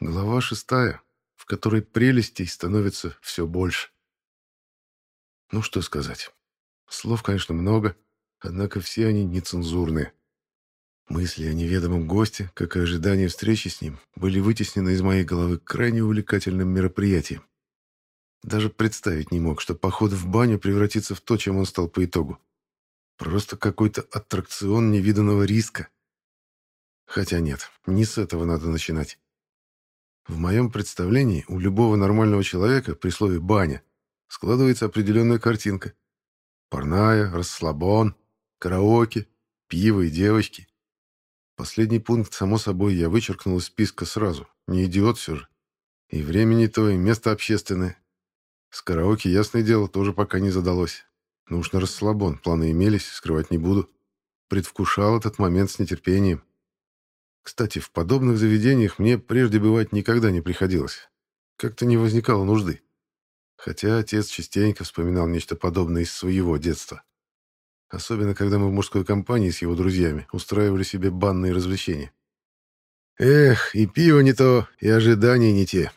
Глава шестая, в которой прелестей становится все больше. Ну что сказать. Слов, конечно, много, однако все они нецензурные. Мысли о неведомом госте, как и ожидание встречи с ним, были вытеснены из моей головы крайне увлекательным мероприятием. Даже представить не мог, что поход в баню превратится в то, чем он стал по итогу. Просто какой-то аттракцион невиданного риска. Хотя нет, не с этого надо начинать. В моем представлении у любого нормального человека при слове «баня» складывается определенная картинка. Парная, расслабон, караоке, пиво и девочки. Последний пункт, само собой, я вычеркнул из списка сразу. Не идиот все же. И времени то, и место общественное. С караоке, ясное дело, тоже пока не задалось. Но уж на расслабон, планы имелись, скрывать не буду. Предвкушал этот момент с нетерпением. Кстати, в подобных заведениях мне прежде бывать никогда не приходилось. Как-то не возникало нужды. Хотя отец частенько вспоминал нечто подобное из своего детства. Особенно, когда мы в мужской компании с его друзьями устраивали себе банные развлечения. Эх, и пиво не то, и ожидания не те.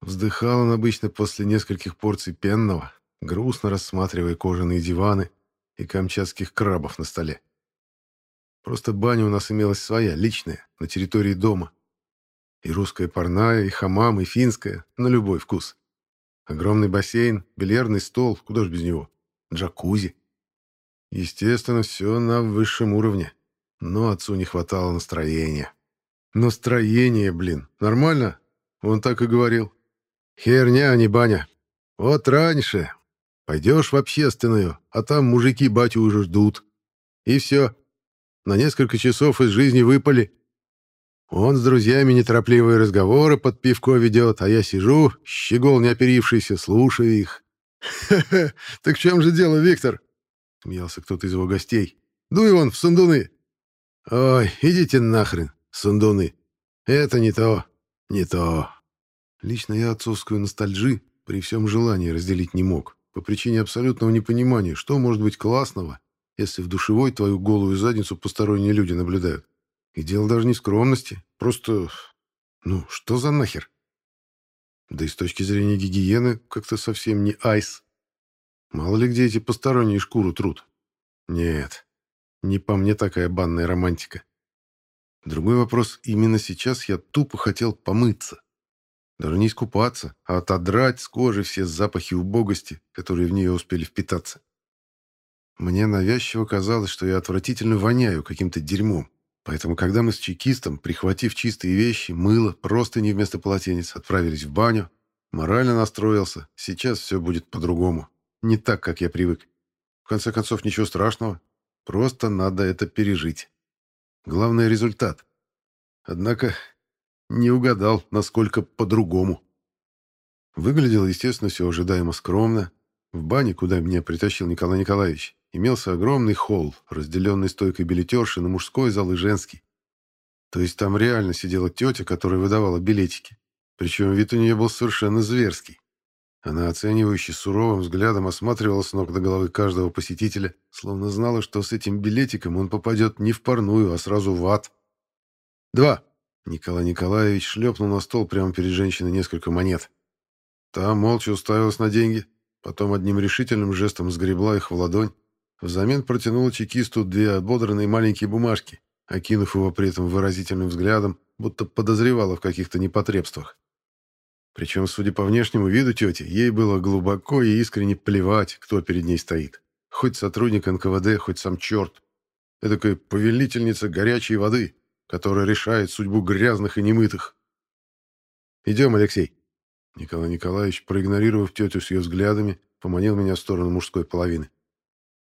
Вздыхал он обычно после нескольких порций пенного, грустно рассматривая кожаные диваны и камчатских крабов на столе. Просто баня у нас имелась своя, личная, на территории дома. И русская парная, и хамам, и финская, на любой вкус. Огромный бассейн, бильярдный стол, куда ж без него, джакузи. Естественно, все на высшем уровне. Но отцу не хватало настроения. Настроение, блин, нормально? Он так и говорил. Херня, а не баня. Вот раньше. Пойдешь в общественную, а там мужики батю уже ждут. И все. На несколько часов из жизни выпали. Он с друзьями неторопливые разговоры под пивко ведет, а я сижу, щегол не оперившийся, слушаю их. «Ха-ха, так в чем же дело, Виктор?» — смеялся кто-то из его гостей. «Дуй вон в сундуны!» «Ой, идите нахрен, сундуны! Это не то, не то!» Лично я отцовскую ностальжи при всем желании разделить не мог, по причине абсолютного непонимания, что может быть классного, если в душевой твою голую задницу посторонние люди наблюдают. И дело даже не в скромности, просто... Ну, что за нахер? Да и с точки зрения гигиены как-то совсем не айс. Мало ли где эти посторонние шкуру трут. Нет, не по мне такая банная романтика. Другой вопрос, именно сейчас я тупо хотел помыться. Даже не искупаться, а отодрать с кожи все запахи убогости, которые в нее успели впитаться. Мне навязчиво казалось, что я отвратительно воняю каким-то дерьмом. Поэтому, когда мы с чекистом, прихватив чистые вещи, мыло, просто не вместо полотенец, отправились в баню, морально настроился, сейчас все будет по-другому. Не так, как я привык. В конце концов, ничего страшного. Просто надо это пережить. Главный результат. Однако не угадал, насколько по-другому. Выглядело, естественно, все ожидаемо скромно. В бане, куда меня притащил Николай Николаевич, имелся огромный холл, разделенный стойкой билетерши на мужской зал и женский. То есть там реально сидела тетя, которая выдавала билетики. Причем вид у нее был совершенно зверский. Она оценивающе суровым взглядом осматривала с ног до головы каждого посетителя, словно знала, что с этим билетиком он попадет не в парную, а сразу в ад. «Два!» Николай Николаевич шлепнул на стол прямо перед женщиной несколько монет. Та молча уставилась на деньги, потом одним решительным жестом сгребла их в ладонь, взамен протянула чекисту две ободранные маленькие бумажки, окинув его при этом выразительным взглядом, будто подозревала в каких-то непотребствах. Причем, судя по внешнему виду тети, ей было глубоко и искренне плевать, кто перед ней стоит. Хоть сотрудник НКВД, хоть сам черт. Эдакая повелительница горячей воды, которая решает судьбу грязных и немытых. «Идем, Алексей». Николай Николаевич, проигнорировав тетю с ее взглядами, поманил меня в сторону мужской половины.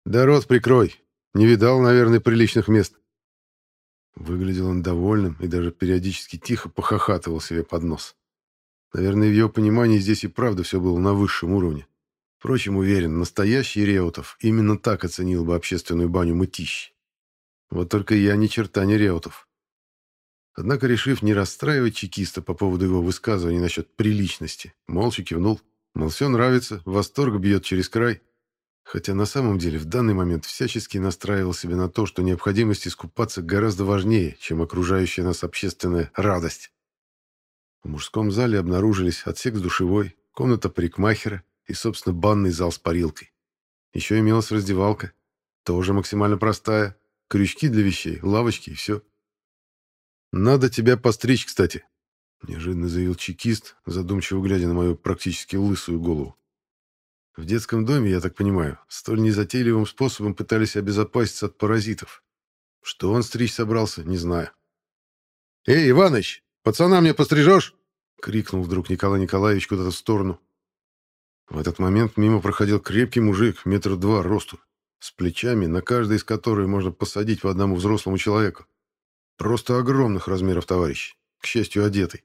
«Да рот прикрой. Не видал, наверное, приличных мест». Выглядел он довольным и даже периодически тихо похохатывал себе под нос. Наверное, в его понимании здесь и правда все было на высшем уровне. Впрочем, уверен, настоящий Реутов именно так оценил бы общественную баню мытищ. Вот только я ни черта не Реутов. Однако, решив не расстраивать чекиста по поводу его высказываний насчет приличности, молча кивнул, мол, все нравится, восторг бьет через край. Хотя на самом деле в данный момент всячески настраивал себя на то, что необходимость искупаться гораздо важнее, чем окружающая нас общественная радость. В мужском зале обнаружились отсек с душевой, комната парикмахера и, собственно, банный зал с парилкой. Еще имелась раздевалка, тоже максимально простая, крючки для вещей, лавочки и все. «Надо тебя постричь, кстати», — неожиданно заявил чекист, задумчиво глядя на мою практически лысую голову. В детском доме, я так понимаю, столь незатейливым способом пытались обезопаситься от паразитов. Что он стричь собрался, не знаю. «Эй, Иваныч, пацана мне пострижешь?» — крикнул вдруг Николай Николаевич куда-то в сторону. В этот момент мимо проходил крепкий мужик, метр два росту, с плечами, на каждой из которых можно посадить по одному взрослому человеку. Просто огромных размеров товарищ, к счастью, одетый.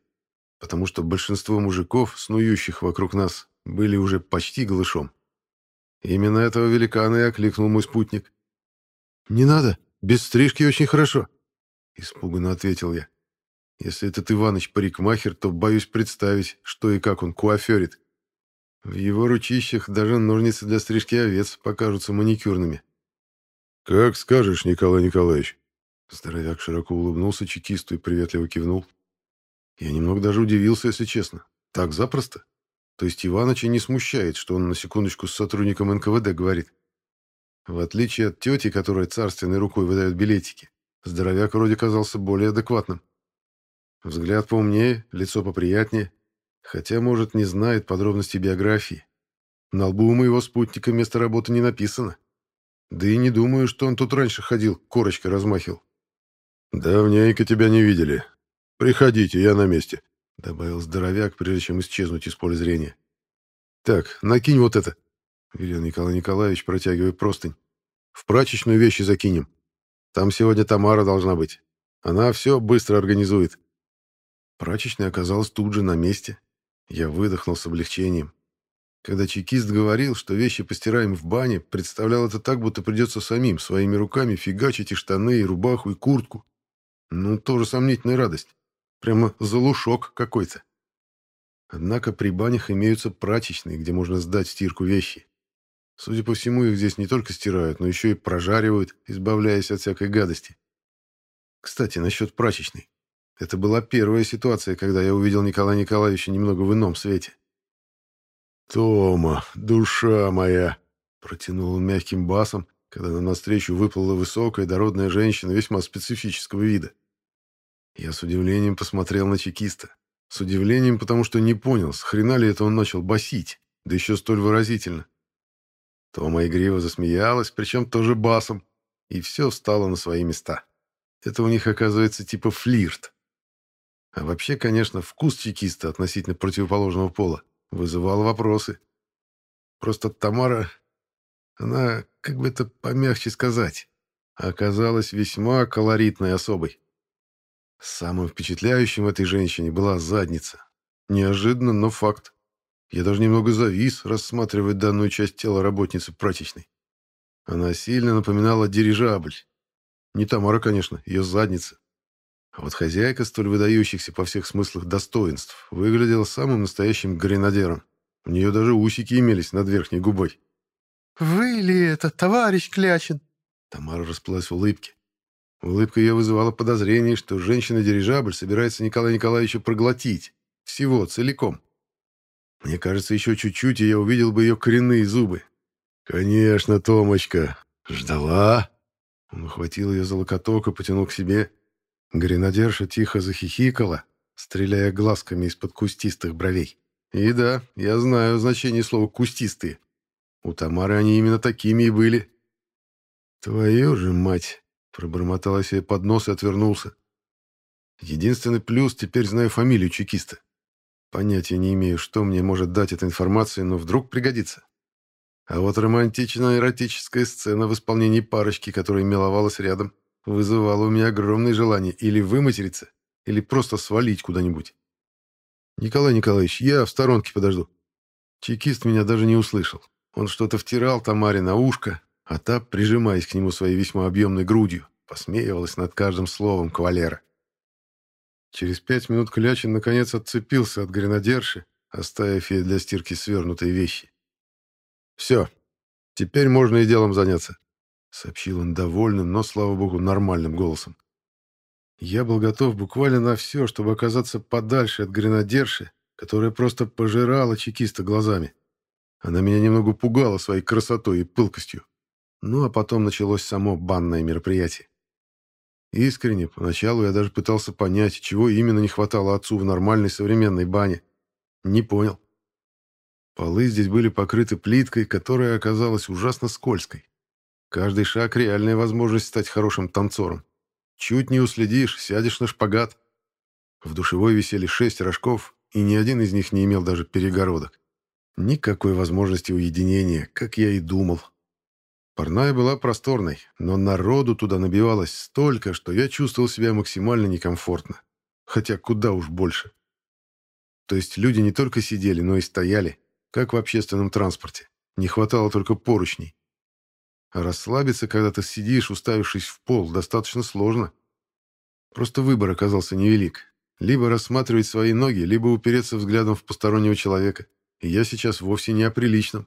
Потому что большинство мужиков, снующих вокруг нас, были уже почти голышом. Именно этого великана и окликнул мой спутник. «Не надо, без стрижки очень хорошо», — испуганно ответил я. «Если этот Иваныч парикмахер, то боюсь представить, что и как он куаферит. В его ручищах даже ножницы для стрижки овец покажутся маникюрными». «Как скажешь, Николай Николаевич», Здоровяк широко улыбнулся чекисту и приветливо кивнул. Я немного даже удивился, если честно. Так запросто? То есть Иваныча не смущает, что он на секундочку с сотрудником НКВД говорит. В отличие от тети, которая царственной рукой выдает билетики, здоровяк вроде казался более адекватным. Взгляд поумнее, лицо поприятнее, хотя, может, не знает подробностей биографии. На лбу у моего спутника место работы не написано. Да и не думаю, что он тут раньше ходил, корочкой размахивал. «Давненько тебя не видели. Приходите, я на месте», — добавил здоровяк, прежде чем исчезнуть из поля зрения. «Так, накинь вот это», — велел Николай Николаевич, протягивая простынь. «В прачечную вещи закинем. Там сегодня Тамара должна быть. Она все быстро организует». Прачечная оказалась тут же на месте. Я выдохнул с облегчением. Когда чекист говорил, что вещи постираем в бане, представлял это так, будто придется самим своими руками фигачить и штаны, и рубаху, и куртку. Ну, тоже сомнительная радость. Прямо залушок какой-то. Однако при банях имеются прачечные, где можно сдать стирку вещи. Судя по всему, их здесь не только стирают, но еще и прожаривают, избавляясь от всякой гадости. Кстати, насчет прачечной. Это была первая ситуация, когда я увидел Николая Николаевича немного в ином свете. «Тома, душа моя!» — протянул он мягким басом, когда нам навстречу выплыла высокая дородная женщина весьма специфического вида. Я с удивлением посмотрел на чекиста. С удивлением, потому что не понял, с хрена ли это он начал басить, да еще столь выразительно. Тома игриво засмеялась, причем тоже басом, и все встало на свои места. Это у них, оказывается, типа флирт. А вообще, конечно, вкус чекиста относительно противоположного пола вызывал вопросы. Просто Тамара она, как бы это помягче сказать, оказалась весьма колоритной особой. Самым впечатляющим в этой женщине была задница. Неожиданно, но факт. Я даже немного завис, рассматривая данную часть тела работницы прачечной. Она сильно напоминала дирижабль. Не Тамара, конечно, ее задница. А вот хозяйка, столь выдающихся по всех смыслах достоинств, выглядела самым настоящим гренадером. У нее даже усики имелись над верхней губой. «Вы ли это, товарищ Клячин?» Тамара расплылась в улыбке. Улыбка ее вызывала подозрение, что женщина-дирижабль собирается Николая Николаевича проглотить. Всего, целиком. Мне кажется, еще чуть-чуть, и я увидел бы ее коренные зубы. «Конечно, Томочка. Ждала?» Он ухватил ее за локоток и потянул к себе. Гренадерша тихо захихикала, стреляя глазками из-под кустистых бровей. И да, я знаю значение слова «кустистые». У Тамары они именно такими и были. «Твою же мать!» — пробормотал я себе под нос и отвернулся. Единственный плюс — теперь знаю фамилию чекиста. Понятия не имею, что мне может дать эта информация, но вдруг пригодится. А вот романтичная эротическая сцена в исполнении парочки, которая миловалась рядом, вызывала у меня огромное желание или выматериться, или просто свалить куда-нибудь. «Николай Николаевич, я в сторонке подожду». Чекист меня даже не услышал. Он что-то втирал Тамаре на ушко, а та, прижимаясь к нему своей весьма объемной грудью, посмеивалась над каждым словом кавалера. Через пять минут Клячин наконец отцепился от гренадерши, оставив ей для стирки свернутые вещи. «Все, теперь можно и делом заняться», — сообщил он довольным, но, слава богу, нормальным голосом. Я был готов буквально на все, чтобы оказаться подальше от гренадерши, которая просто пожирала чекиста глазами. Она меня немного пугала своей красотой и пылкостью. Ну, а потом началось само банное мероприятие. Искренне, поначалу я даже пытался понять, чего именно не хватало отцу в нормальной современной бане. Не понял. Полы здесь были покрыты плиткой, которая оказалась ужасно скользкой. Каждый шаг — реальная возможность стать хорошим танцором. Чуть не уследишь, сядешь на шпагат. В душевой висели шесть рожков, и ни один из них не имел даже перегородок. Никакой возможности уединения, как я и думал. Парная была просторной, но народу туда набивалось столько, что я чувствовал себя максимально некомфортно. Хотя куда уж больше. То есть люди не только сидели, но и стояли, как в общественном транспорте. Не хватало только поручней. А расслабиться, когда ты сидишь, уставившись в пол, достаточно сложно. Просто выбор оказался невелик. Либо рассматривать свои ноги, либо упереться взглядом в постороннего человека. И я сейчас вовсе не о приличном.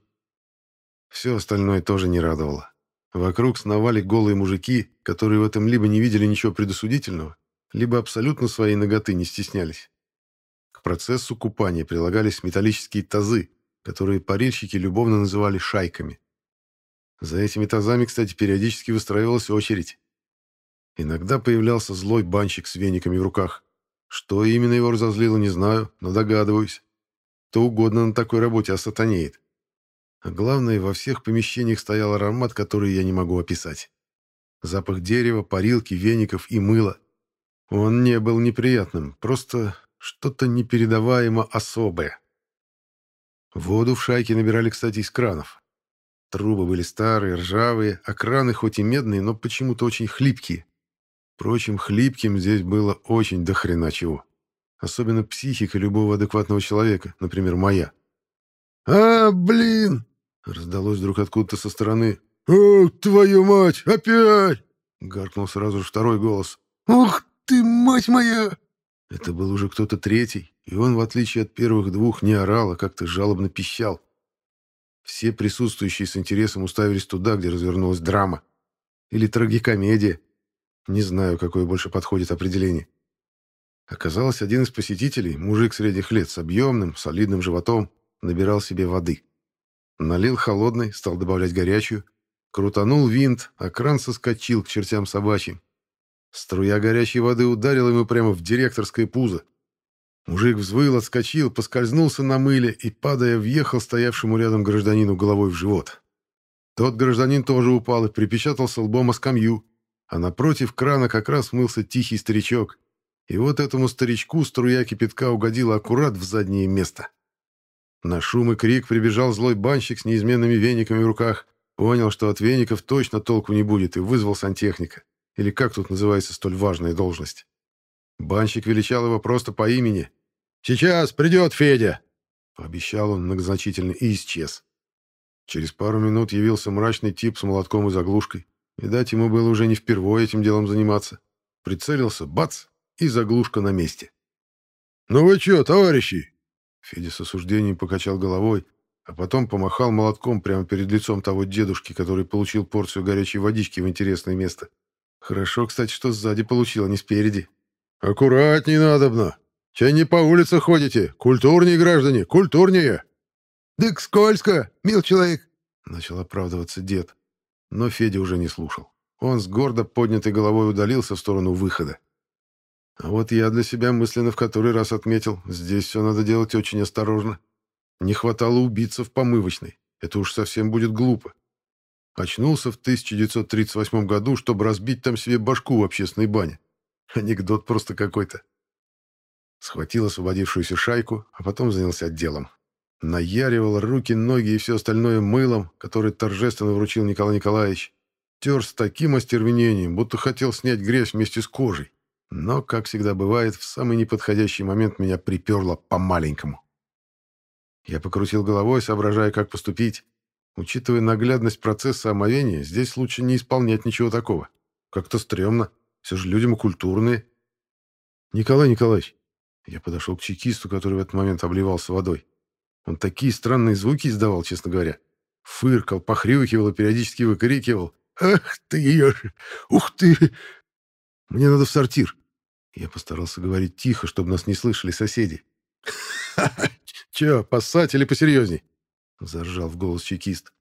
Все остальное тоже не радовало. Вокруг сновали голые мужики, которые в этом либо не видели ничего предосудительного, либо абсолютно своей ноготы не стеснялись. К процессу купания прилагались металлические тазы, которые парильщики любовно называли шайками. За этими тазами, кстати, периодически выстраивалась очередь. Иногда появлялся злой банщик с вениками в руках. Что именно его разозлило, не знаю, но догадываюсь. Кто угодно на такой работе осатанеет. А главное, во всех помещениях стоял аромат, который я не могу описать. Запах дерева, парилки, веников и мыла. Он не был неприятным, просто что-то непередаваемо особое. Воду в шайке набирали, кстати, из кранов. Трубы были старые, ржавые, а краны хоть и медные, но почему-то очень хлипкие. Впрочем, хлипким здесь было очень дохрена чего. Особенно психика любого адекватного человека, например, моя. «А, блин!» — раздалось вдруг откуда-то со стороны. «Ох, твою мать, опять!» — гаркнул сразу же второй голос. «Ух ты, мать моя!» Это был уже кто-то третий, и он, в отличие от первых двух, не орал, а как-то жалобно пищал. Все присутствующие с интересом уставились туда, где развернулась драма. Или трагикомедия. Не знаю, какое больше подходит определение. Оказалось, один из посетителей, мужик средних лет с объемным, солидным животом, набирал себе воды. Налил холодной, стал добавлять горячую. Крутанул винт, а кран соскочил к чертям собачьим. Струя горячей воды ударила ему прямо в директорское пузо. Мужик взвыл, отскочил, поскользнулся на мыле и, падая, въехал стоявшему рядом гражданину головой в живот. Тот гражданин тоже упал и припечатался лбом о скамью, а напротив крана как раз мылся тихий старичок. И вот этому старичку струя кипятка угодила аккурат в заднее место. На шум и крик прибежал злой банщик с неизменными вениками в руках, понял, что от веников точно толку не будет, и вызвал сантехника. Или как тут называется столь важная должность. Банщик величал его просто по имени. «Сейчас придет Федя!» Пообещал он многозначительно и исчез. Через пару минут явился мрачный тип с молотком и заглушкой. Видать, ему было уже не впервые этим делом заниматься. Прицелился, бац, и заглушка на месте. «Ну вы что, товарищи?» Федя с осуждением покачал головой, а потом помахал молотком прямо перед лицом того дедушки, который получил порцию горячей водички в интересное место. Хорошо, кстати, что сзади получил, а не спереди. «Аккуратней надобно. Чай не по улице ходите. Культурнее, граждане, культурнее!» «Дык скользко, мил человек!» — начал оправдываться дед. Но Федя уже не слушал. Он с гордо поднятой головой удалился в сторону выхода. А вот я для себя мысленно в который раз отметил, здесь все надо делать очень осторожно. Не хватало убиться в помывочной. Это уж совсем будет глупо. Очнулся в 1938 году, чтобы разбить там себе башку в общественной бане. Анекдот просто какой-то. Схватил освободившуюся шайку, а потом занялся делом. Наяривал руки, ноги и все остальное мылом, которое торжественно вручил Николай Николаевич. Тер с таким остервенением, будто хотел снять грязь вместе с кожей. Но, как всегда бывает, в самый неподходящий момент меня приперло по-маленькому. Я покрутил головой, соображая, как поступить. Учитывая наглядность процесса омовения, здесь лучше не исполнять ничего такого. Как-то стрёмно. Все же люди мы культурные. Николай Николаевич. Я подошел к чекисту, который в этот момент обливался водой. Он такие странные звуки издавал, честно говоря. Фыркал, похрюкивал и периодически выкрикивал. «Ах ты, ешь! Ух ты!» «Мне надо в сортир!» Я постарался говорить тихо, чтобы нас не слышали соседи. «Че, поссать или посерьезней?» — заржал в голос чекист.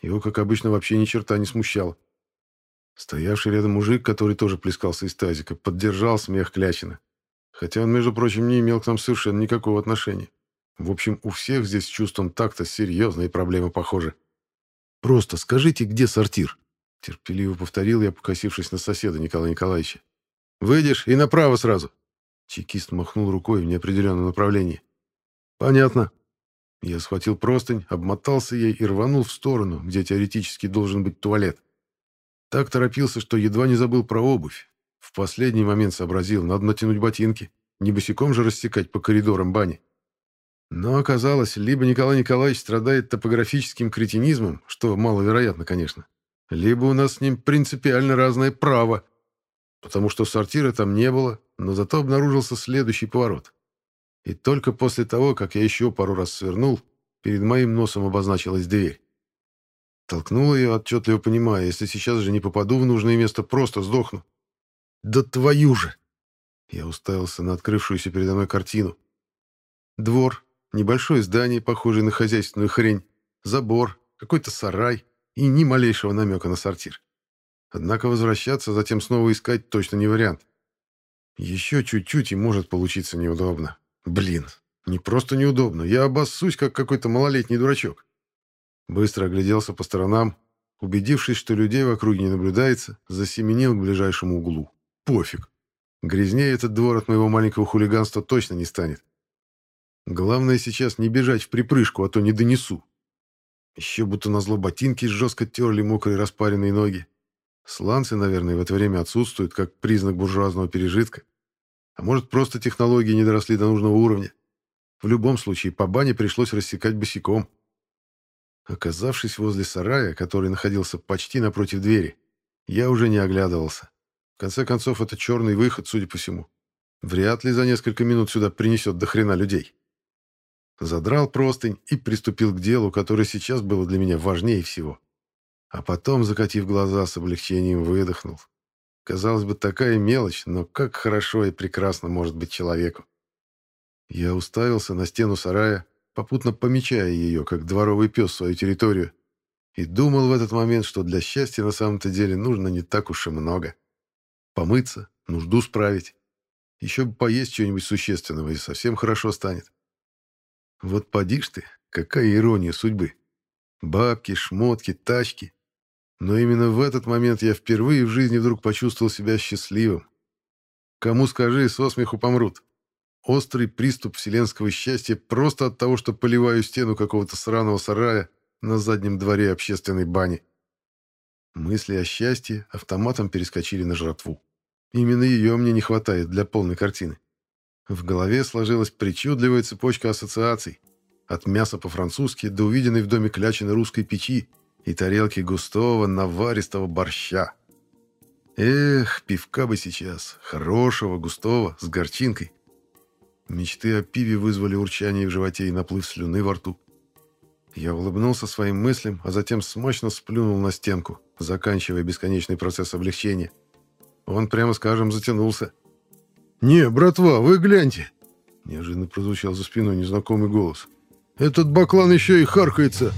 Его, как обычно, вообще ни черта не смущало. Стоявший рядом мужик, который тоже плескался из тазика, поддержал смех Клячина. Хотя он, между прочим, не имел к нам совершенно никакого отношения. В общем, у всех здесь с чувством такта серьезные проблемы, похожи. «Просто скажите, где сортир?» Терпеливо повторил я, покосившись на соседа Николая Николаевича. «Выйдешь и направо сразу!» Чекист махнул рукой в неопределенном направлении. «Понятно». Я схватил простынь, обмотался ей и рванул в сторону, где теоретически должен быть туалет. Так торопился, что едва не забыл про обувь. В последний момент сообразил, надо натянуть ботинки, не босиком же рассекать по коридорам бани. Но оказалось, либо Николай Николаевич страдает топографическим кретинизмом, что маловероятно, конечно, либо у нас с ним принципиально разное право, потому что сортира там не было, но зато обнаружился следующий поворот. И только после того, как я еще пару раз свернул, перед моим носом обозначилась дверь. Толкнул ее, отчетливо понимая, если сейчас же не попаду в нужное место, просто сдохну. «Да твою же!» Я уставился на открывшуюся передо мной картину. Двор, небольшое здание, похожее на хозяйственную хрень, забор, какой-то сарай и ни малейшего намека на сортир. Однако возвращаться, затем снова искать точно не вариант. Еще чуть-чуть и может получиться неудобно. Блин, не просто неудобно, я обоссусь, как какой-то малолетний дурачок. Быстро огляделся по сторонам, убедившись, что людей в округе не наблюдается, засеменил к ближайшему углу. Пофиг. Грязнее этот двор от моего маленького хулиганства точно не станет. Главное сейчас не бежать в припрыжку, а то не донесу. Еще будто назло ботинки жестко терли мокрые распаренные ноги. Сланцы, наверное, в это время отсутствуют, как признак буржуазного пережитка. А может, просто технологии не доросли до нужного уровня. В любом случае, по бане пришлось рассекать босиком. Оказавшись возле сарая, который находился почти напротив двери, я уже не оглядывался. В конце концов, это черный выход, судя по всему. Вряд ли за несколько минут сюда принесет до хрена людей. Задрал простынь и приступил к делу, которое сейчас было для меня важнее всего. А потом, закатив глаза, с облегчением выдохнул. Казалось бы, такая мелочь, но как хорошо и прекрасно может быть человеку. Я уставился на стену сарая, попутно помечая ее, как дворовый пес свою территорию, и думал в этот момент, что для счастья на самом-то деле нужно не так уж и много. Помыться, нужду справить. Еще бы поесть чего-нибудь существенного, и совсем хорошо станет. Вот поди ж ты, какая ирония судьбы. Бабки, шмотки, тачки. Но именно в этот момент я впервые в жизни вдруг почувствовал себя счастливым. Кому скажи, со смеху помрут. Острый приступ вселенского счастья просто от того, что поливаю стену какого-то сраного сарая на заднем дворе общественной бани. Мысли о счастье автоматом перескочили на жратву. Именно ее мне не хватает для полной картины. В голове сложилась причудливая цепочка ассоциаций. От мяса по-французски до увиденной в доме клячины русской печи и тарелки густого наваристого борща. Эх, пивка бы сейчас, хорошего, густого, с горчинкой. Мечты о пиве вызвали урчание в животе и наплыв слюны во рту. Я улыбнулся своим мыслям, а затем смачно сплюнул на стенку, заканчивая бесконечный процесс облегчения. Он, прямо скажем, затянулся. «Не, братва, вы гляньте!» Неожиданно прозвучал за спиной незнакомый голос. «Этот баклан еще и харкается!»